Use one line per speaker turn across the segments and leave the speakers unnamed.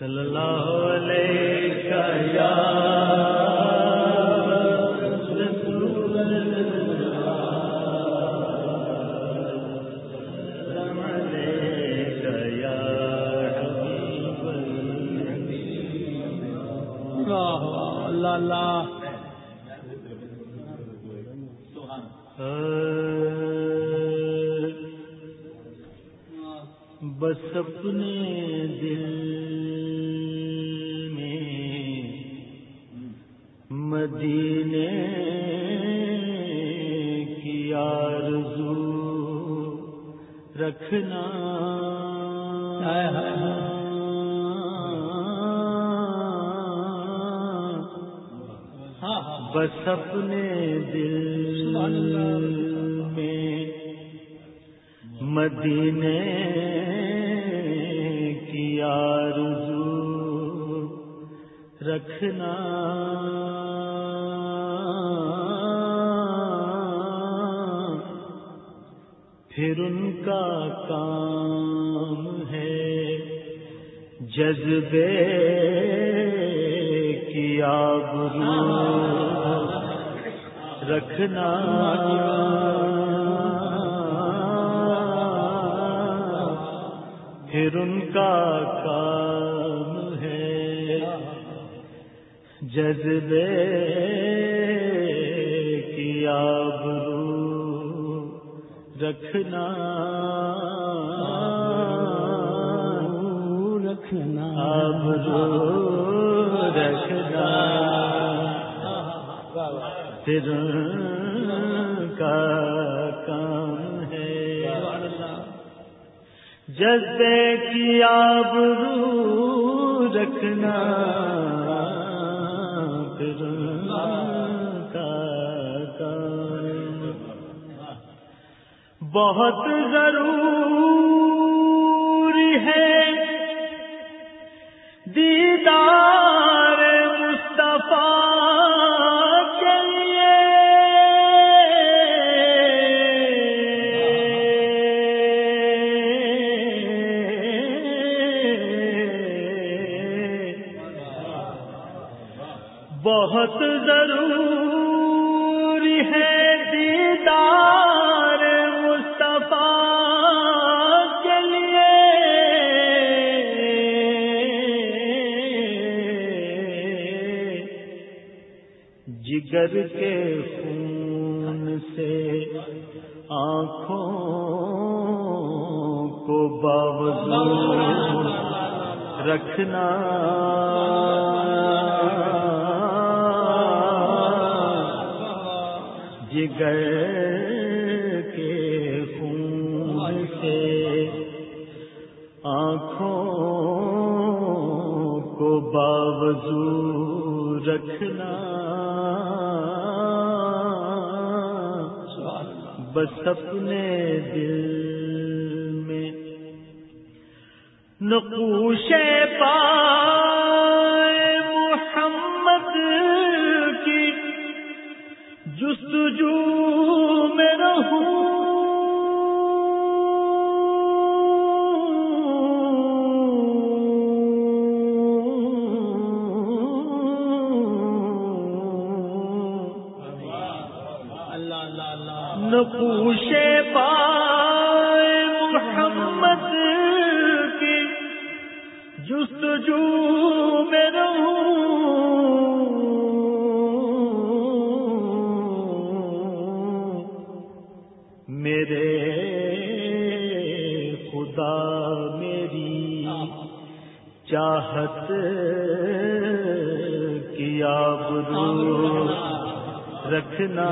صلی اللہ علیہ یا بس اپنے دل مدینے کی آرزو رکھنا۔ بس اپنے دل میں مدینے کی آرزو رکھنا۔ پھر ان کا کام ہے جذبے کی آبرو رکھنا۔ پھر ان کا کام جذبے کی آبرو رکھنا
رکھنا
آبرو رکھنا پھر کا کام ہے جذبے کی آبرو رکھنا بہت ضروری ہے دیدار جگر کے خون سے آنکھوں کو باوضو رکھنا۔ جگر کے خون سے آنکھوں کو باوضو رکھنا۔ بس اپنے دل میں نقوش پائے محمد کی جستجو نقوش پائے محمد کی جستجو میں رہوں۔ میرے خدا میری چاہت کی آبرو رکھنا۔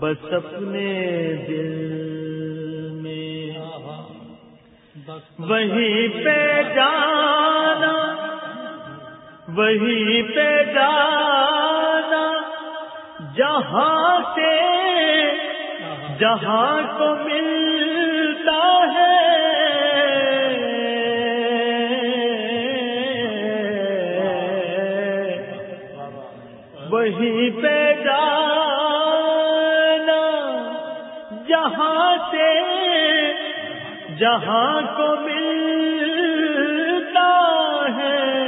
بس اپنے دل میں۔ وہیں پہ جانا، وہیں پہ جانا، جہاں سے،
جہاں کو ملتا ہے۔ وہی پہ جہاں کو ملتا ہے۔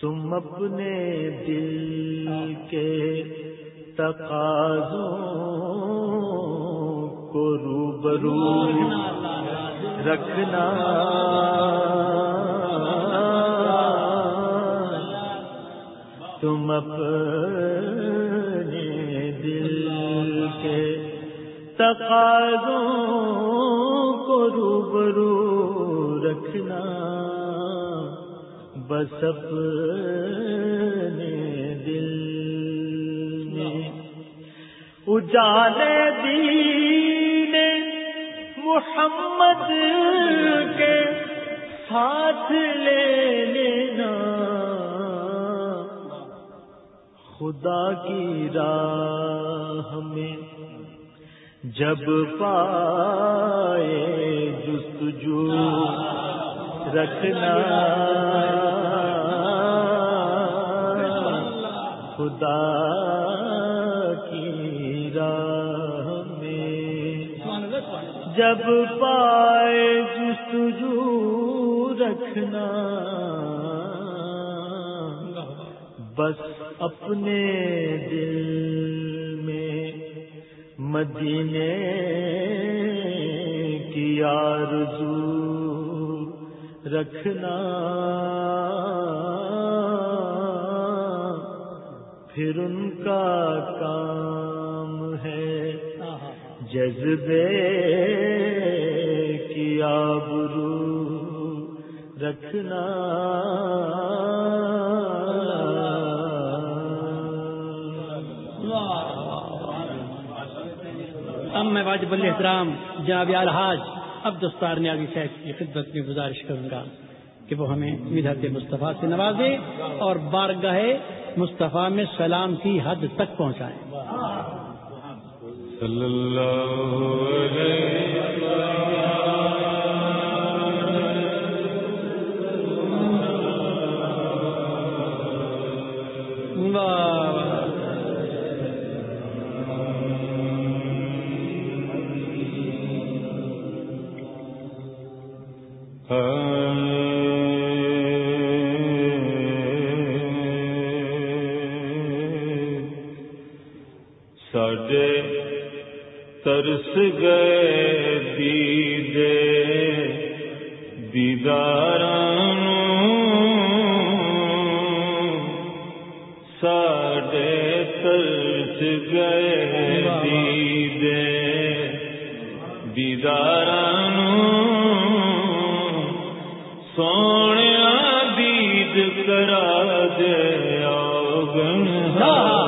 تم اپنے دل کے تقاضوں کو روبرو رکھنا۔ تم اپنے کے تقاضوں کو روبرو رکھنا، بس اپنے دل میں۔ اجالے دین محمد کے ساتھ لے لینا۔ خدا کی راہ میں جب پائے جستجو رکھنا۔ خدا کی راہ میں جب پائے جستجو رکھنا۔ بس اپنے دل مدینے کی آرزو رکھنا۔ پھر ان کا کام ہے جذبے کی آبرو رکھنا۔
میں واجب الاحترام، جناب الحاج اب دستار نیازی صاحب کی خدمت میں گزارش کروں گا کہ وہ ہمیں مدحت مصطفیٰ سے نوازے اور بارگاہ مصطفیٰ میں سلام کی حد تک پہنچائے۔
صلی اللہ علیہ وسلم۔ ترس گئے دیدے دیدار ساڈے ترس گئے دیدے۔ دیدار سونے دید کرا دے آگن ہاں۔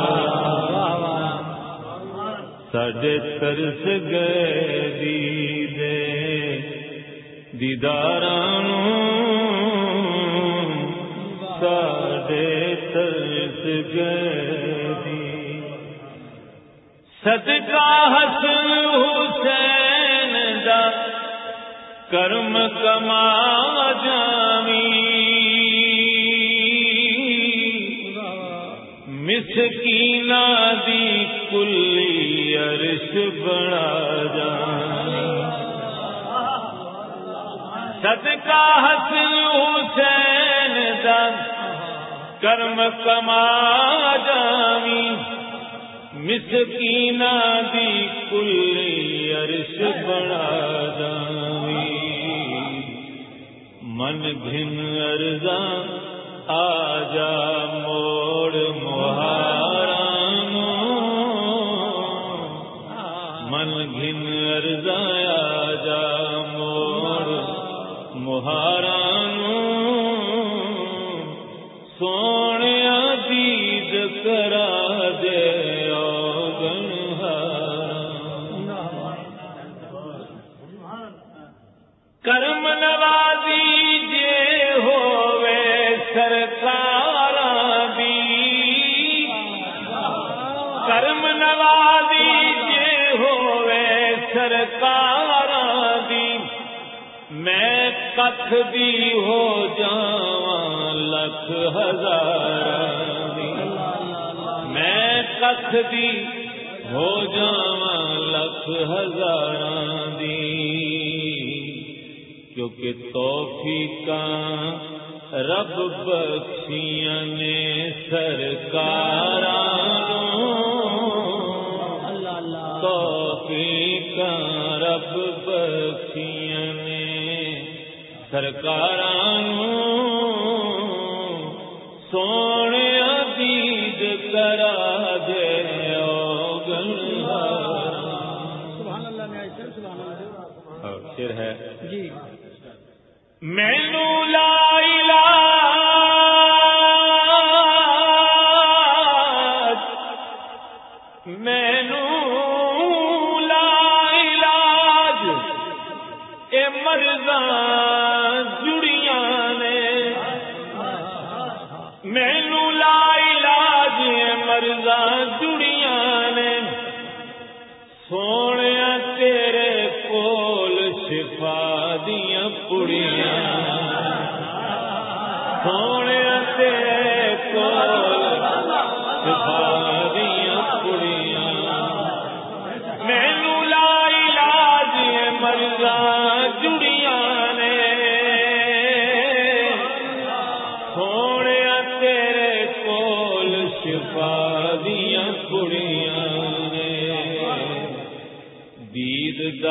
ساڈے ترس گئے دیدے دیدار ساڈے ترس گئے دی صدقہ حسن حسین دا کرم کما جامی مسکینا دی کلی عرش بڑا جانی صدقہ حسن حسین دا کرم کما جامی مسکینا دی کلی عرش بڑا جامی من گھن ارزاں آ جا موڑ مہاران جایا جا مور محا ککھ بھی ہو جاواں لکھ ہزار میں ککھ بھی ہو جاواں لکھ ہزار دی کیونکہ کا رب بخشیاں نے سرکار تو سرکار سو چڑیاں سونے تیرے دیا پڑیاں۔ ہاں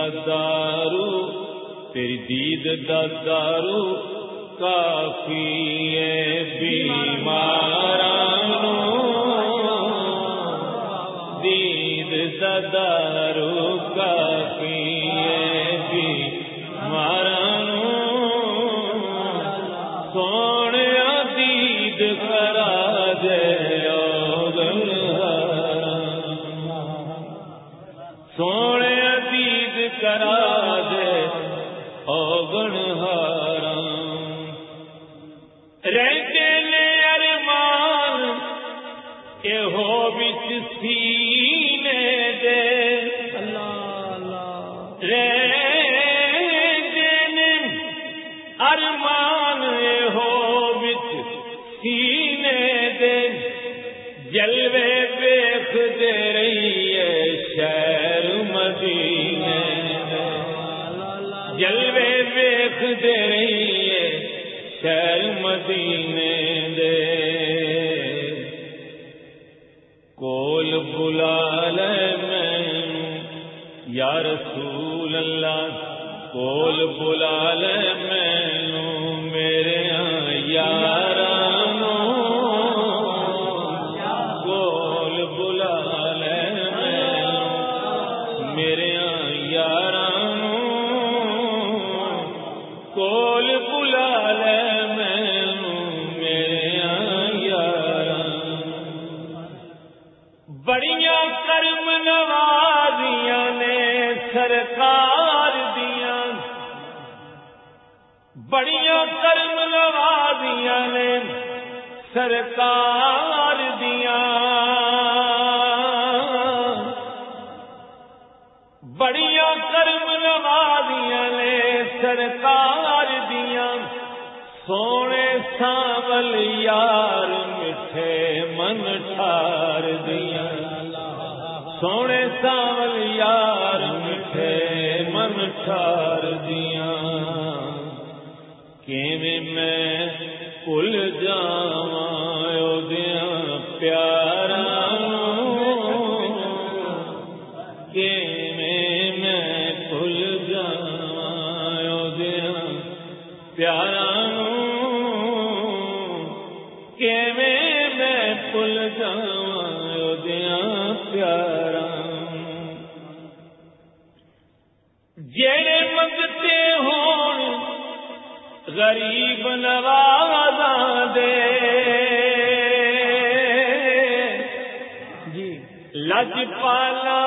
دا دارو تیری دید دا دارو کافی ہے بیمارانو۔ دید دا دارو کافی ٹھار دیاں کیویں میں بھول جاواں او پیار سنوا دے۔
جی۔
لج پالا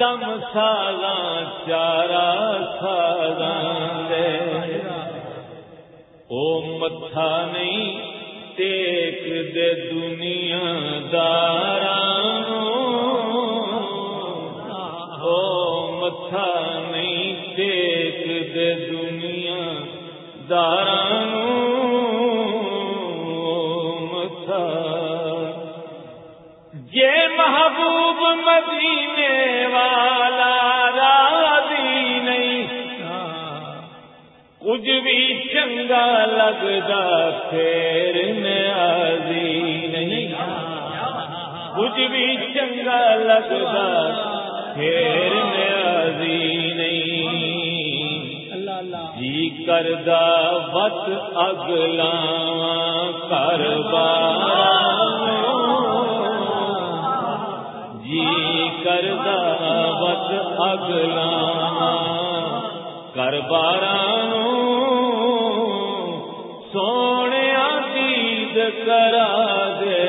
دم سالا چارا سالا دے۔ او متھا نہیں ٹیک دے دنیا دارا او نہیں ٹیک دے دنیا دارا والا راضی نہیں کچھ بھی چنگا لگتا پھر نیازی نہیں کچھ بھی چنگا لگتا پھر نیازی نہیں۔
اللہ
جی کردہ وت اگلا کر جی کردہ وت اگلا کر سونے دید کرا دے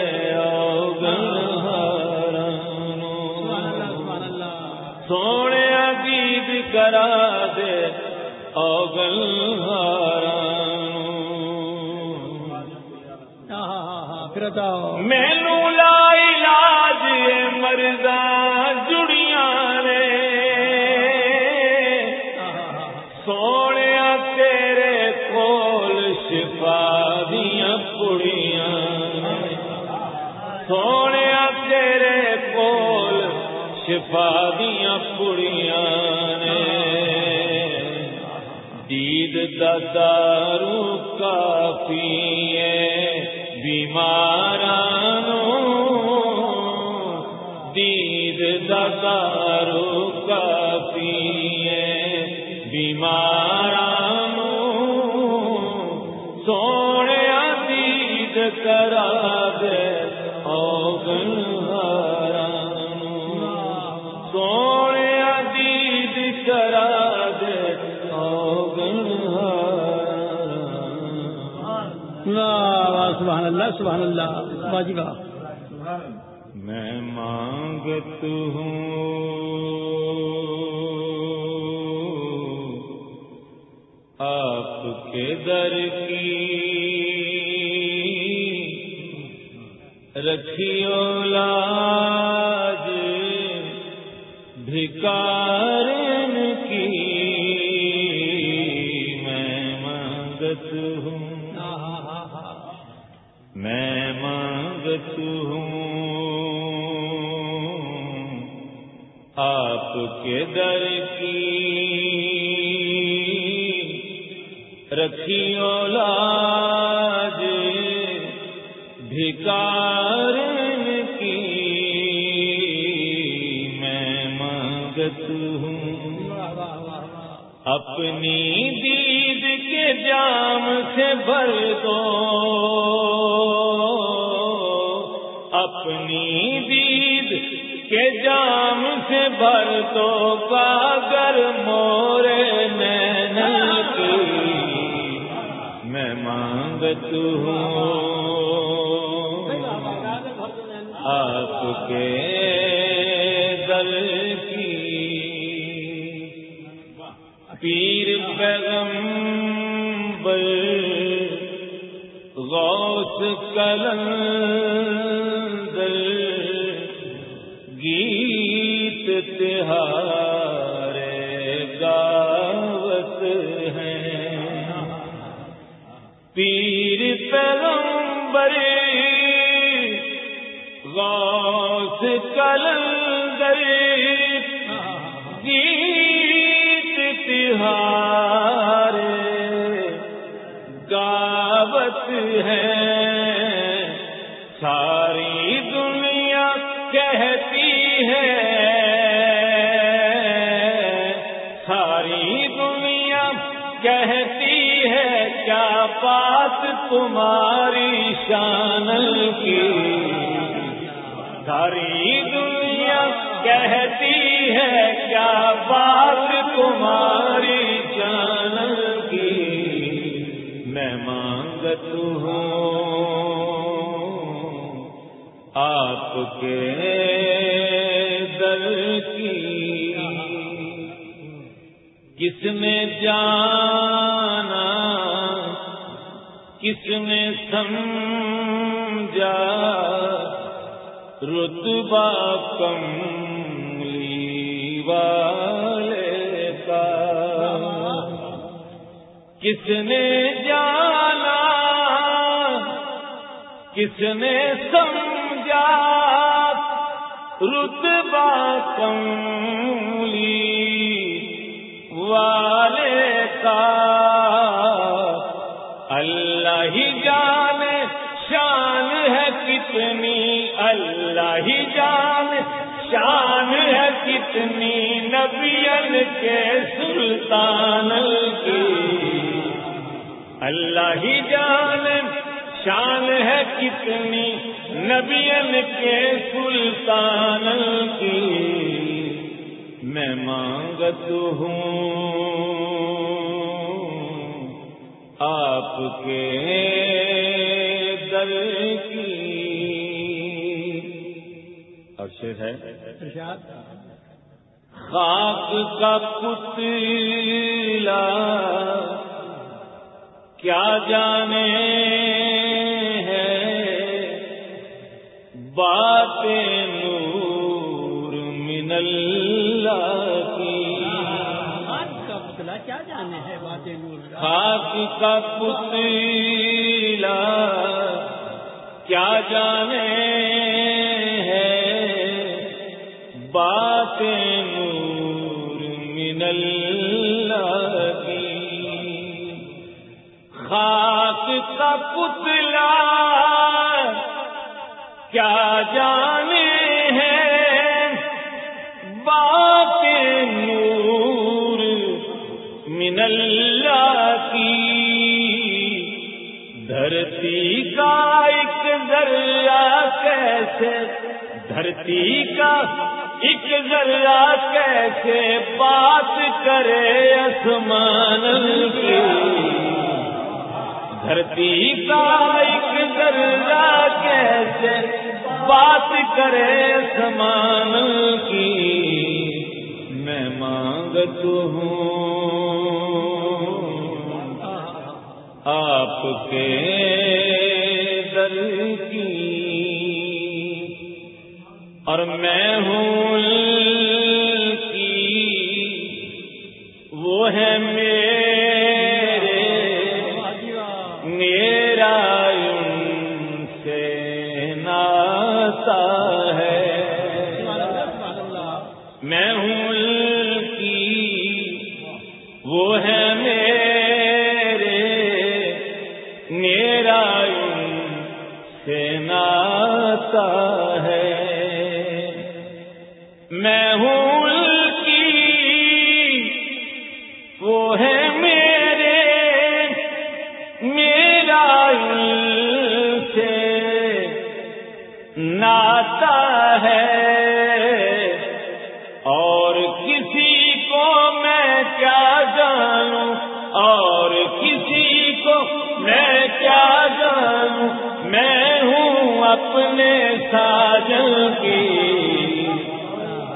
سونے دید کرا دے اوگل
بتاؤ۔
مینو لا شفا پڑیاں نے۔ دید دارو کافی بیمارانو دید دارو کافی
بیمار سبحان اللہ سبحان اللہ باجی واہ۔
میں مانگت ہوں رکھیو لاج بھکارن کی میں مانگت ہوں اپنی دید کے جام سے بھر دو اپنی دید کے جام سے بھر دو کاگر مورے مانگت ہوں۔ آپ کے دل کی پیر پیغمبر غوث کلندر گیت تہار پیر پیغمبر غوث گری گیت تہار بات تمہاری شان کی۔ ساری دنیا کہتی ہے، کیا بات تمہاری جان کی؟ میں مانگت ہوں آپ کے دل کی۔ کس نے جانا کس نے سمجھا رتبہ کملی والے کا کس نے جانا کس نے سمجھا رتبہ کملی والے اللہ ہی جان، شان ہے کتنی نبین کے سلطان کی۔ اللہ ہی جان، شان ہے کتنی نبین کے سلطان کی۔ میں مانگت ہوں آپ کے در شیر ہے۔ خاک کا پتلا کیا جانے ہیں؟ بات نور من اللہ۔
کیا جانے ہے بات نور
خاک کا پتلا کیا جانے بات نور من اللہ کی۔ خاک کا پتلا کیا جانے ہیں؟ بات نور من اللہ کی۔ دھرتی کا ایک ذرہ کیسے؟ دھرتی کا ایک ذرہ کیسے بات کرے آسمان کی؟ دھرتی کا ایک ذرہ کیسے بات کرے سمان کی؟ میں مانگت ہوں آپ کے در کی، اور میں ہوں ہے میرے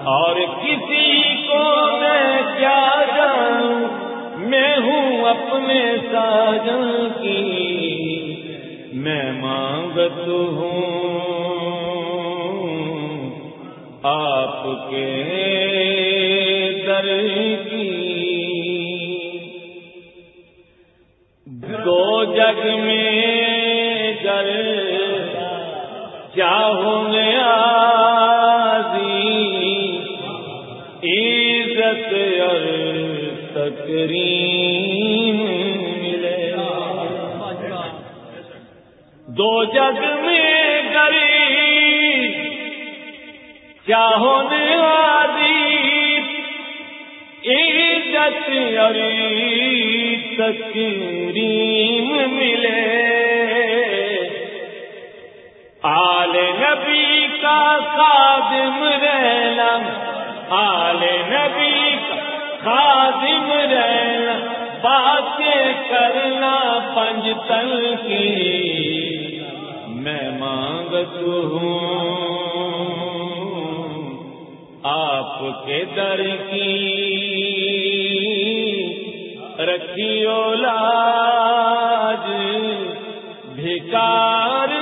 اور کسی کو میں کیا جانوں میں ہوں اپنے ساجن کی۔ میں مانگت ہوں آپ کے در کی۔ دو جگ میں تکریم ملے۔ دو جگ میں گری چاہو نوازی عزت اور تکریم ملے۔ آل نبی کا خادم رہنا، آل نبی خادم رہنا باتیں کرنا پنج تل کی میں مانگت ہوں آپ کے در کی۔ رکھیو لاج بھکار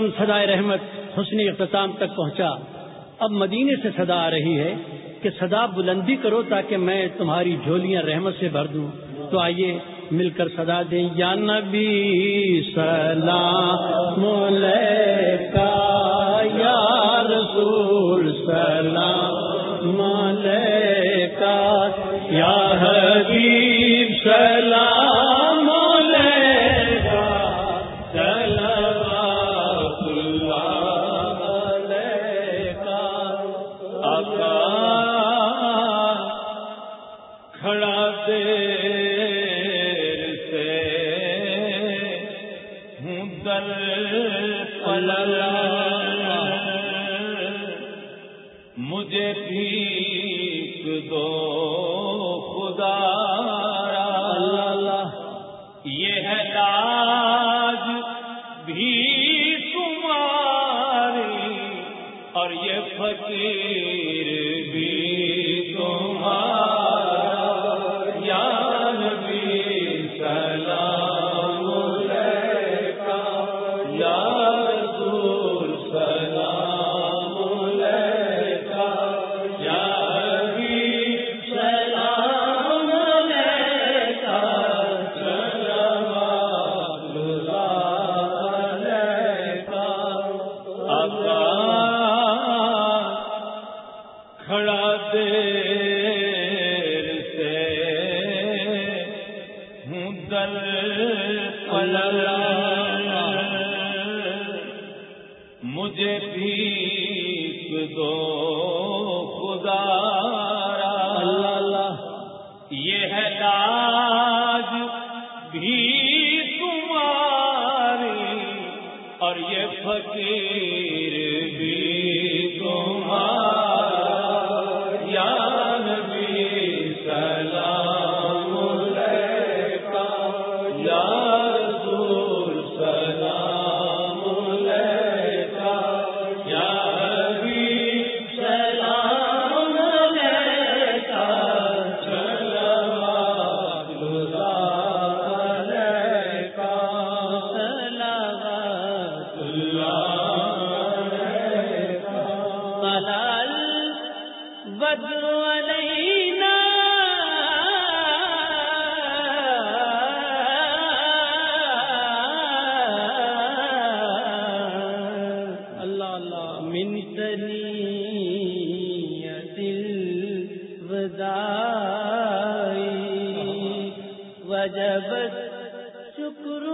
در کی پروگرام سدائے رحمت حسنی اختتام تک پہنچا۔ اب مدینے سے صدا آ رہی ہے کہ صدا بلندی کرو تاکہ میں تمہاری جھولیاں رحمت سے بھر دوں۔ تو آئیے مل کر صدا دیں۔ یا نبی سلام کا یا رسول سلام کا یا حبیب سلام اور یہ فقیر بھی تمہارا اور یہ فقیر بھی تمہارا
شکر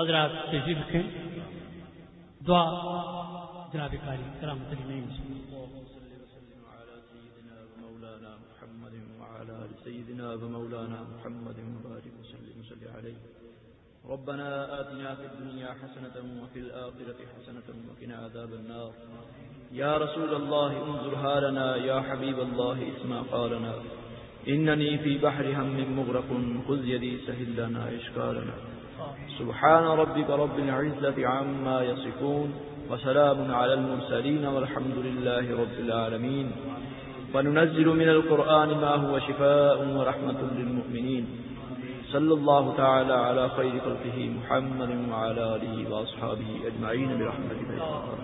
حضرات تجیب رکھیں دعا جناب کاری کرامت نہیں
سيدنا ومولانا محمد مبارك وسلم. وسلم عليه. ربنا آتنا في الدنيا حسنة وفي الآخرة حسنة وقنا عذاب النار. يا رسول الله انظرها لنا يا حبيب الله، اسمع قالنا إنني في بحر هم مغرق، خذ يدي سهل لنا إشكالنا. سبحان ربك رب العزة عما يصفون وسلام على المرسلين والحمد لله رب العالمين. وننزل من القرآن ما هو شفاء ورحمة للمؤمنين. صلى الله تعالى على خير قلته محمد وعلى آله وأصحابه أجمعين برحمة الله